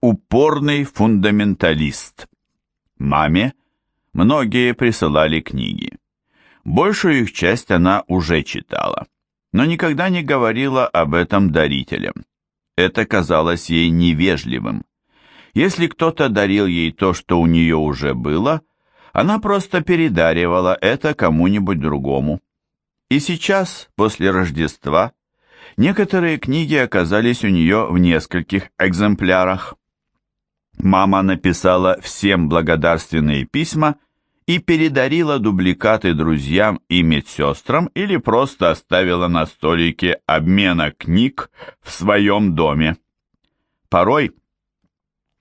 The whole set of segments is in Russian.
Упорный фундаменталист. Маме многие присылали книги. Большую их часть она уже читала, но никогда не говорила об этом дарителям. Это казалось ей невежливым. Если кто-то дарил ей то, что у нее уже было, она просто передаривала это кому-нибудь другому. И сейчас, после Рождества, некоторые книги оказались у нее в нескольких экземплярах. Мама написала всем благодарственные письма и передарила дубликаты друзьям и медсестрам или просто оставила на столике обмена книг в своем доме. Порой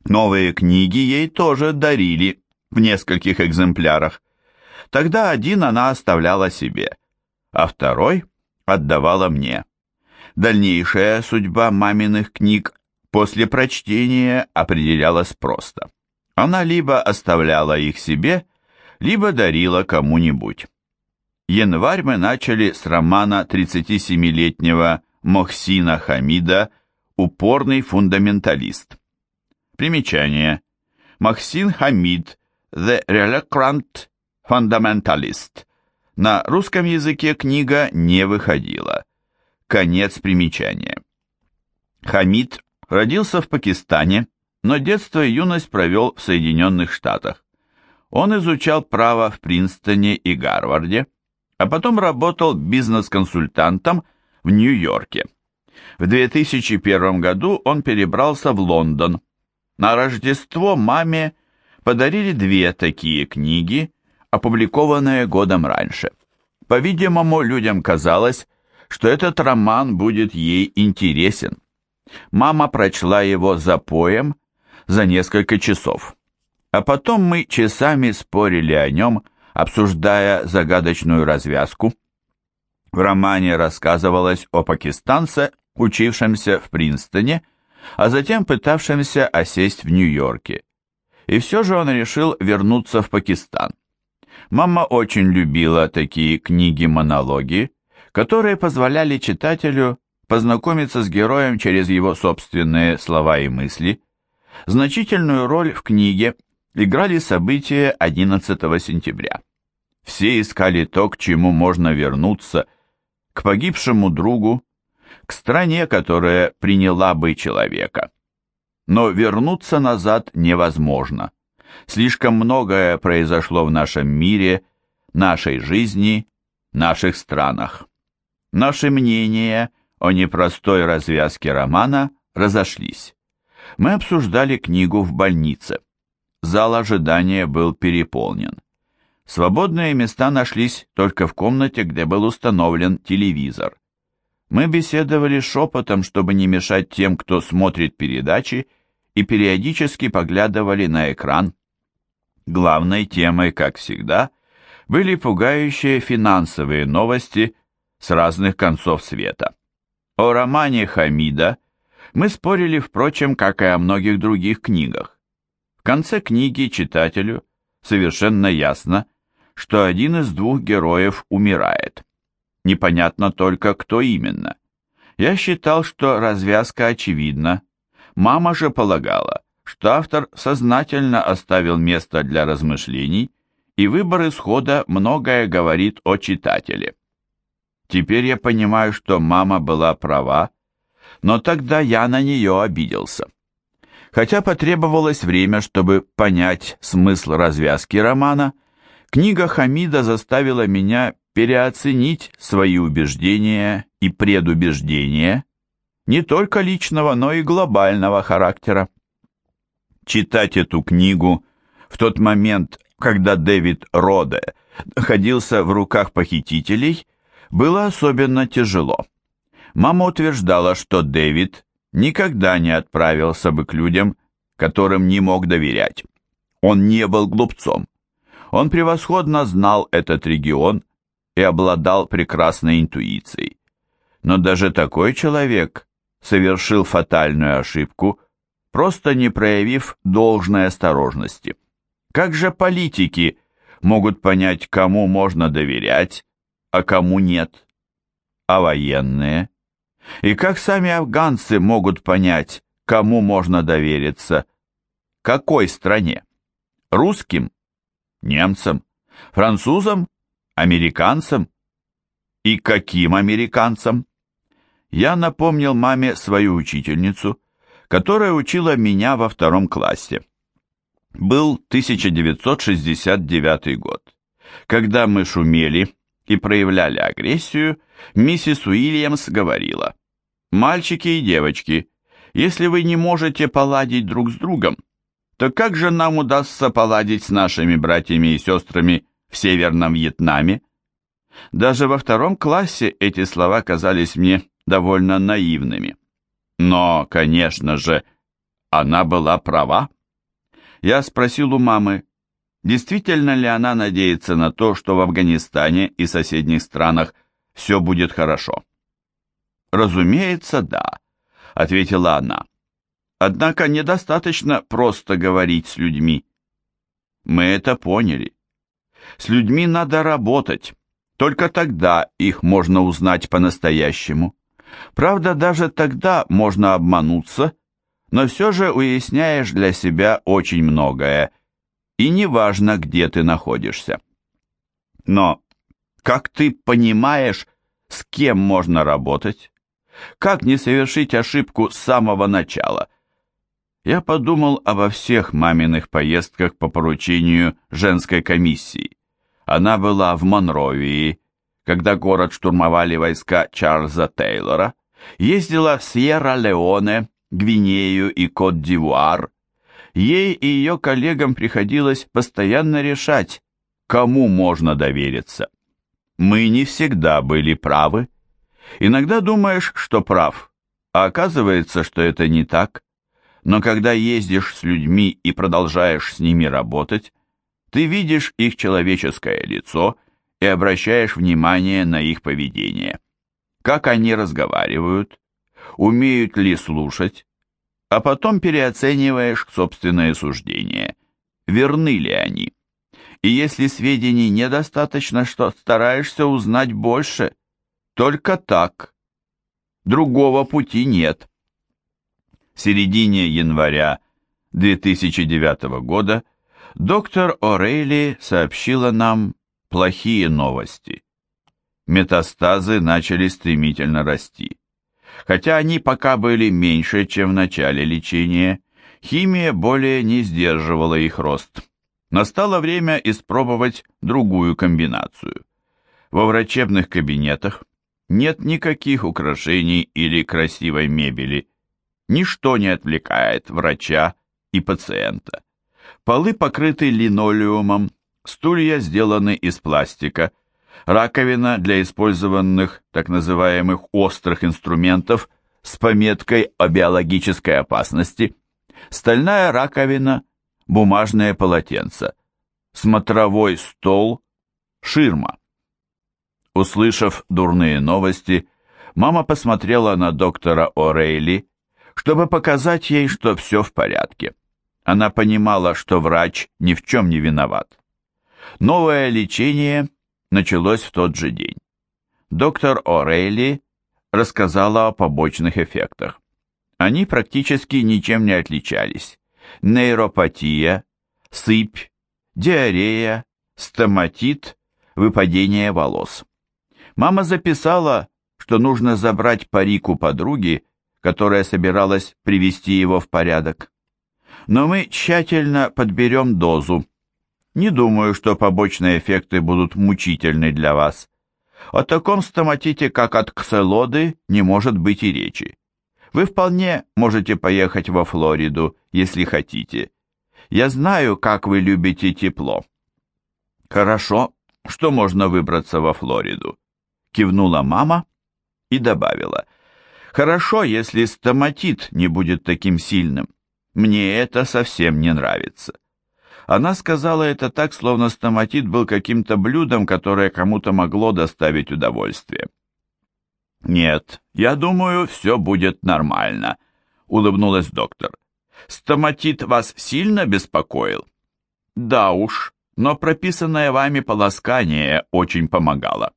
новые книги ей тоже дарили в нескольких экземплярах. Тогда один она оставляла себе, а второй отдавала мне. Дальнейшая судьба маминых книг после прочтения определялась просто. Она либо оставляла их себе, либо дарила кому-нибудь. Январь мы начали с романа 37-летнего Мохсина Хамида «Упорный фундаменталист». Примечание. Мохсин Хамид «The Reluctant Fundamentalist». На русском языке книга не выходила. Конец примечания. Хамид родился в Пакистане, но детство и юность провел в Соединенных Штатах. Он изучал право в Принстоне и Гарварде, а потом работал бизнес-консультантом в Нью-Йорке. В 2001 году он перебрался в Лондон. На Рождество маме подарили две такие книги, опубликованные годом раньше. По-видимому, людям казалось, что этот роман будет ей интересен. Мама прочла его за поем за несколько часов. А потом мы часами спорили о нем, обсуждая загадочную развязку. В романе рассказывалось о пакистанце, учившемся в Принстоне, а затем пытавшемся осесть в Нью-Йорке. И все же он решил вернуться в Пакистан. Мама очень любила такие книги-монологи, которые позволяли читателю познакомиться с героем через его собственные слова и мысли. Значительную роль в книге играли события 11 сентября. Все искали то, к чему можно вернуться, к погибшему другу, к стране, которая приняла бы человека. Но вернуться назад невозможно. Слишком многое произошло в нашем мире, нашей жизни, наших странах. Наши мнения о непростой развязке романа разошлись. Мы обсуждали книгу в больнице. Зал ожидания был переполнен. Свободные места нашлись только в комнате, где был установлен телевизор. Мы беседовали шепотом, чтобы не мешать тем, кто смотрит передачи, и периодически поглядывали на экран. Главной темой, как всегда, были пугающие финансовые новости с разных концов света. О романе Хамида мы спорили, впрочем, как и о многих других книгах. В конце книги читателю совершенно ясно, что один из двух героев умирает. Непонятно только, кто именно. Я считал, что развязка очевидна. Мама же полагала, что автор сознательно оставил место для размышлений, и выбор исхода многое говорит о читателе. Теперь я понимаю, что мама была права, но тогда я на нее обиделся. Хотя потребовалось время, чтобы понять смысл развязки романа, книга Хамида заставила меня переоценить свои убеждения и предубеждения, не только личного, но и глобального характера. Читать эту книгу в тот момент, когда Дэвид Роде находился в руках похитителей – было особенно тяжело. Мама утверждала, что Дэвид никогда не отправился бы к людям, которым не мог доверять. Он не был глупцом. Он превосходно знал этот регион и обладал прекрасной интуицией. Но даже такой человек совершил фатальную ошибку, просто не проявив должной осторожности. Как же политики могут понять, кому можно доверять, а кому нет? А военные? И как сами афганцы могут понять, кому можно довериться? Какой стране? Русским? Немцам? Французам? Американцам? И каким американцам? Я напомнил маме свою учительницу, которая учила меня во втором классе. Был 1969 год. Когда мы шумели и проявляли агрессию, миссис Уильямс говорила, «Мальчики и девочки, если вы не можете поладить друг с другом, то как же нам удастся поладить с нашими братьями и сестрами в Северном Вьетнаме?» Даже во втором классе эти слова казались мне довольно наивными. Но, конечно же, она была права. Я спросил у мамы, действительно ли она надеется на то, что в Афганистане и соседних странах все будет хорошо. «Разумеется, да», — ответила она. «Однако недостаточно просто говорить с людьми. Мы это поняли. С людьми надо работать, только тогда их можно узнать по-настоящему. Правда, даже тогда можно обмануться, но все же уясняешь для себя очень многое, и неважно, где ты находишься. Но как ты понимаешь, с кем можно работать? Как не совершить ошибку с самого начала? Я подумал обо всех маминых поездках по поручению женской комиссии. Она была в Монровии, когда город штурмовали войска Чарльза Тейлора, ездила в Сьерра-Леоне, Гвинею и Кот-д'Ивуар. Ей и ее коллегам приходилось постоянно решать, кому можно довериться. Мы не всегда были правы. Иногда думаешь, что прав, а оказывается, что это не так. Но когда ездишь с людьми и продолжаешь с ними работать, ты видишь их человеческое лицо и обращаешь внимание на их поведение. Как они разговаривают, умеют ли слушать, а потом переоцениваешь собственное суждение, верны ли они. И если сведений недостаточно, что стараешься узнать больше, только так. Другого пути нет. В середине января 2009 года доктор О'Рейли сообщила нам плохие новости. Метастазы начали стремительно расти. Хотя они пока были меньше, чем в начале лечения, химия более не сдерживала их рост. Настало время испробовать другую комбинацию. Во врачебных кабинетах нет никаких украшений или красивой мебели. Ничто не отвлекает врача и пациента. Полы покрыты линолеумом, стулья сделаны из пластика, раковина для использованных так называемых острых инструментов с пометкой о биологической опасности, стальная раковина, бумажное полотенце, смотровой стол, ширма. Услышав дурные новости, мама посмотрела на доктора О'Рейли, чтобы показать ей, что все в порядке. Она понимала, что врач ни в чем не виноват. Новое лечение началось в тот же день. Доктор О'Рейли рассказала о побочных эффектах. Они практически ничем не отличались. Нейропатия, сыпь, диарея, стоматит, выпадение волос. Мама записала, что нужно забрать парик у подруги, которая собиралась привести его в порядок. Но мы тщательно подберем дозу, не думаю, что побочные эффекты будут мучительны для вас. О таком стоматите, как от кселоды, не может быть и речи. Вы вполне можете поехать во Флориду, если хотите. Я знаю, как вы любите тепло. Хорошо, что можно выбраться во Флориду. Кивнула мама и добавила. Хорошо, если стоматит не будет таким сильным. Мне это совсем не нравится. Она сказала это так, словно стоматит был каким-то блюдом, которое кому-то могло доставить удовольствие. «Нет, я думаю, все будет нормально», — улыбнулась доктор. «Стоматит вас сильно беспокоил?» «Да уж, но прописанное вами полоскание очень помогало».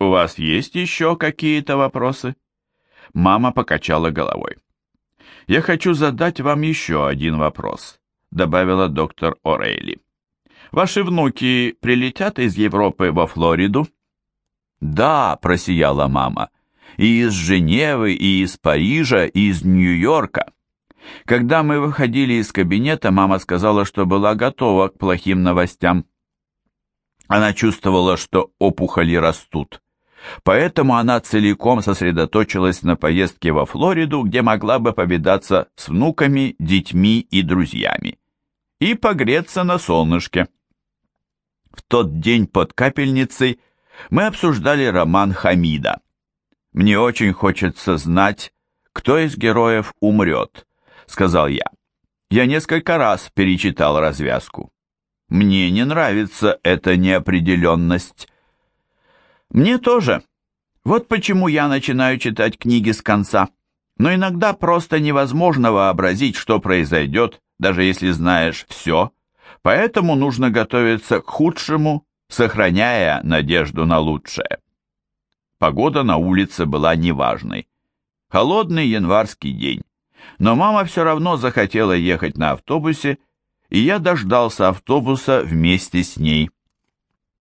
«У вас есть еще какие-то вопросы?» Мама покачала головой. «Я хочу задать вам еще один вопрос», — добавила доктор О'Рейли. «Ваши внуки прилетят из Европы во Флориду?» «Да», — просияла мама, — «и из Женевы, и из Парижа, и из Нью-Йорка». Когда мы выходили из кабинета, мама сказала, что была готова к плохим новостям. Она чувствовала, что опухоли растут. Поэтому она целиком сосредоточилась на поездке во Флориду, где могла бы повидаться с внуками, детьми и друзьями. И погреться на солнышке. В тот день под капельницей мы обсуждали роман Хамида. «Мне очень хочется знать, кто из героев умрет», — сказал я. Я несколько раз перечитал развязку. Мне не нравится эта неопределенность. Мне тоже. Вот почему я начинаю читать книги с конца. Но иногда просто невозможно вообразить, что произойдет, даже если знаешь все. Поэтому нужно готовиться к худшему, сохраняя надежду на лучшее. Погода на улице была неважной. Холодный январский день. Но мама все равно захотела ехать на автобусе, и я дождался автобуса вместе с ней.